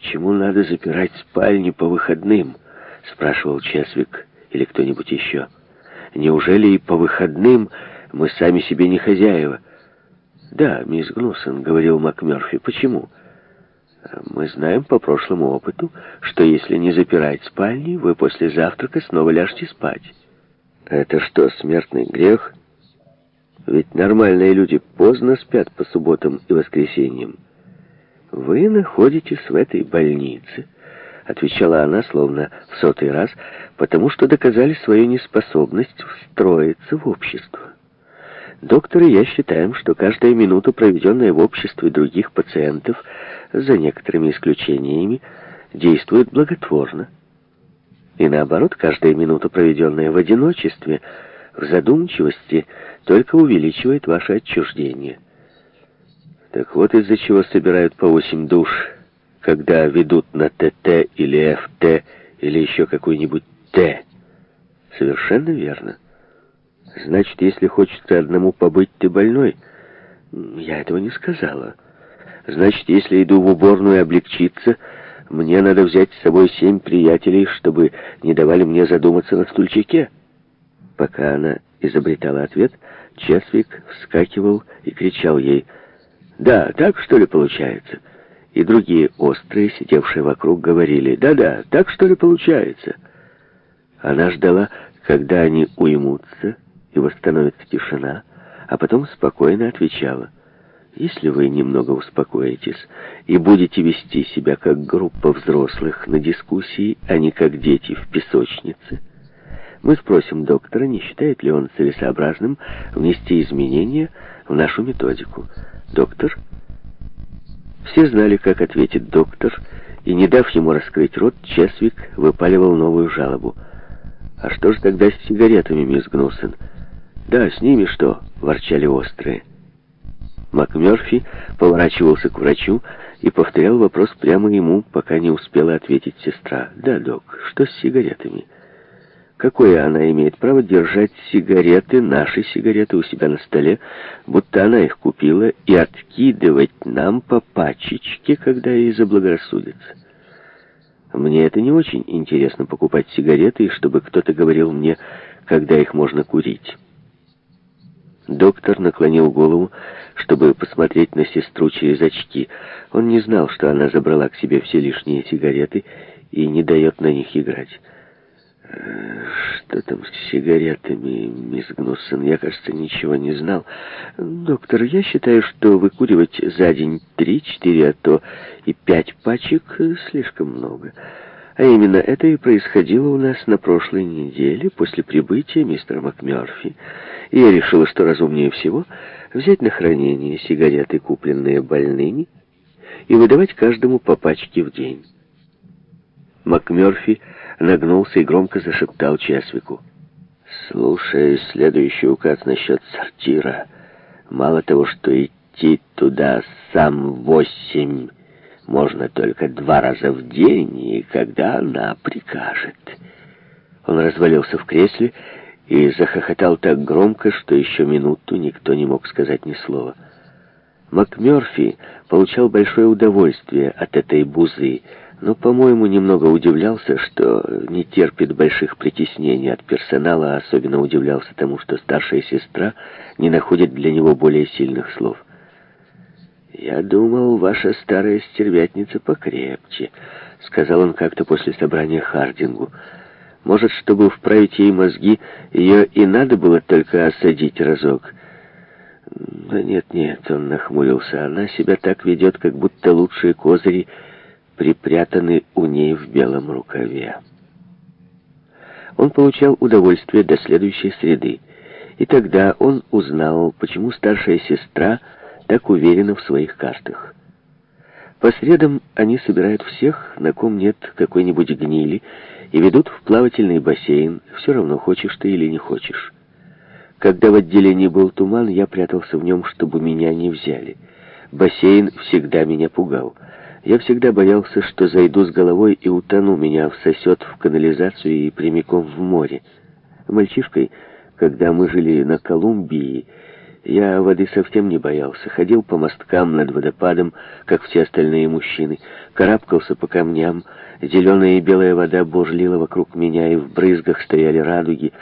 «Почему надо запирать спальни по выходным?» — спрашивал Чесвик или кто-нибудь еще. «Неужели и по выходным мы сами себе не хозяева?» «Да, мисс Гнусон», — говорил МакМерфи. «Почему?» «Мы знаем по прошлому опыту, что если не запирать спальни, вы после завтрака снова ляжете спать». «Это что, смертный грех?» «Ведь нормальные люди поздно спят по субботам и воскресеньям». «Вы находитесь в этой больнице», — отвечала она словно в сотый раз, «потому что доказали свою неспособность встроиться в общество. Докторы я считаем, что каждая минута, проведенная в обществе других пациентов, за некоторыми исключениями, действует благотворно. И наоборот, каждая минута, проведенная в одиночестве, в задумчивости, только увеличивает ваше отчуждение». Так вот из-за чего собирают по восемь душ, когда ведут на ТТ или ФТ или еще какой-нибудь Т. Совершенно верно. Значит, если хочется одному побыть, ты больной. Я этого не сказала. Значит, если иду в уборную облегчиться, мне надо взять с собой семь приятелей, чтобы не давали мне задуматься на стульчике. Пока она изобретала ответ, Чесвик вскакивал и кричал ей — да, так что ли получается? И другие острые, сидевшие вокруг, говорили, да-да, так что ли получается? Она ждала, когда они уймутся и восстановится тишина, а потом спокойно отвечала. Если вы немного успокоитесь и будете вести себя как группа взрослых на дискуссии, а не как дети в песочнице, мы спросим доктора, не считает ли он целесообразным внести изменения в нашу методику. Доктор? Все знали, как ответит доктор, и, не дав ему раскрыть рот, Чесвик выпаливал новую жалобу. «А что же тогда с сигаретами, мисс Гнусен?» «Да, с ними что?» — ворчали острые. МакМёрфи поворачивался к врачу и повторял вопрос прямо ему, пока не успела ответить сестра. «Да, док, что с сигаретами?» Какое она имеет право держать сигареты, наши сигареты, у себя на столе, будто она их купила, и откидывать нам по пачечке, когда ей заблагорассудится? Мне это не очень интересно покупать сигареты, и чтобы кто-то говорил мне, когда их можно курить. Доктор наклонил голову, чтобы посмотреть на сестру через очки. Он не знал, что она забрала к себе все лишние сигареты и не дает на них играть. Что там с сигаретами, мисс Гнуссон? Я, кажется, ничего не знал. Доктор, я считаю, что выкуривать за день три-четыре, а то и пять пачек слишком много. А именно это и происходило у нас на прошлой неделе после прибытия мистера МакМёрфи. И я решила, что разумнее всего взять на хранение сигареты, купленные больными, и выдавать каждому по пачке в день. МакМёрфи нагнулся и громко зашептал Чесвику. «Слушай, следующий указ насчет сортира. Мало того, что идти туда сам восемь, можно только два раза в день, и когда она прикажет». Он развалился в кресле и захохотал так громко, что еще минуту никто не мог сказать ни слова. МакМёрфи получал большое удовольствие от этой бузы, но, по-моему, немного удивлялся, что не терпит больших притеснений от персонала, а особенно удивлялся тому, что старшая сестра не находит для него более сильных слов. «Я думал, ваша старая стервятница покрепче», — сказал он как-то после собрания Хардингу. «Может, чтобы вправить ей мозги, ее и надо было только осадить разок». «Да нет-нет», — он нахмурился, — «она себя так ведет, как будто лучшие козыри...» припрятаны у ней в белом рукаве. Он получал удовольствие до следующей среды, и тогда он узнал, почему старшая сестра так уверена в своих картах. По средам они собирают всех, на ком нет какой-нибудь гнили, и ведут в плавательный бассейн, все равно хочешь ты или не хочешь. Когда в отделении был туман, я прятался в нем, чтобы меня не взяли. Бассейн всегда меня пугал. Я всегда боялся, что зайду с головой и утону, меня всосет в канализацию и прямиком в море. Мальчишкой, когда мы жили на Колумбии, я воды совсем не боялся. Ходил по мосткам над водопадом, как все остальные мужчины. Карабкался по камням. Зеленая и белая вода бурлила вокруг меня, и в брызгах стояли радуги.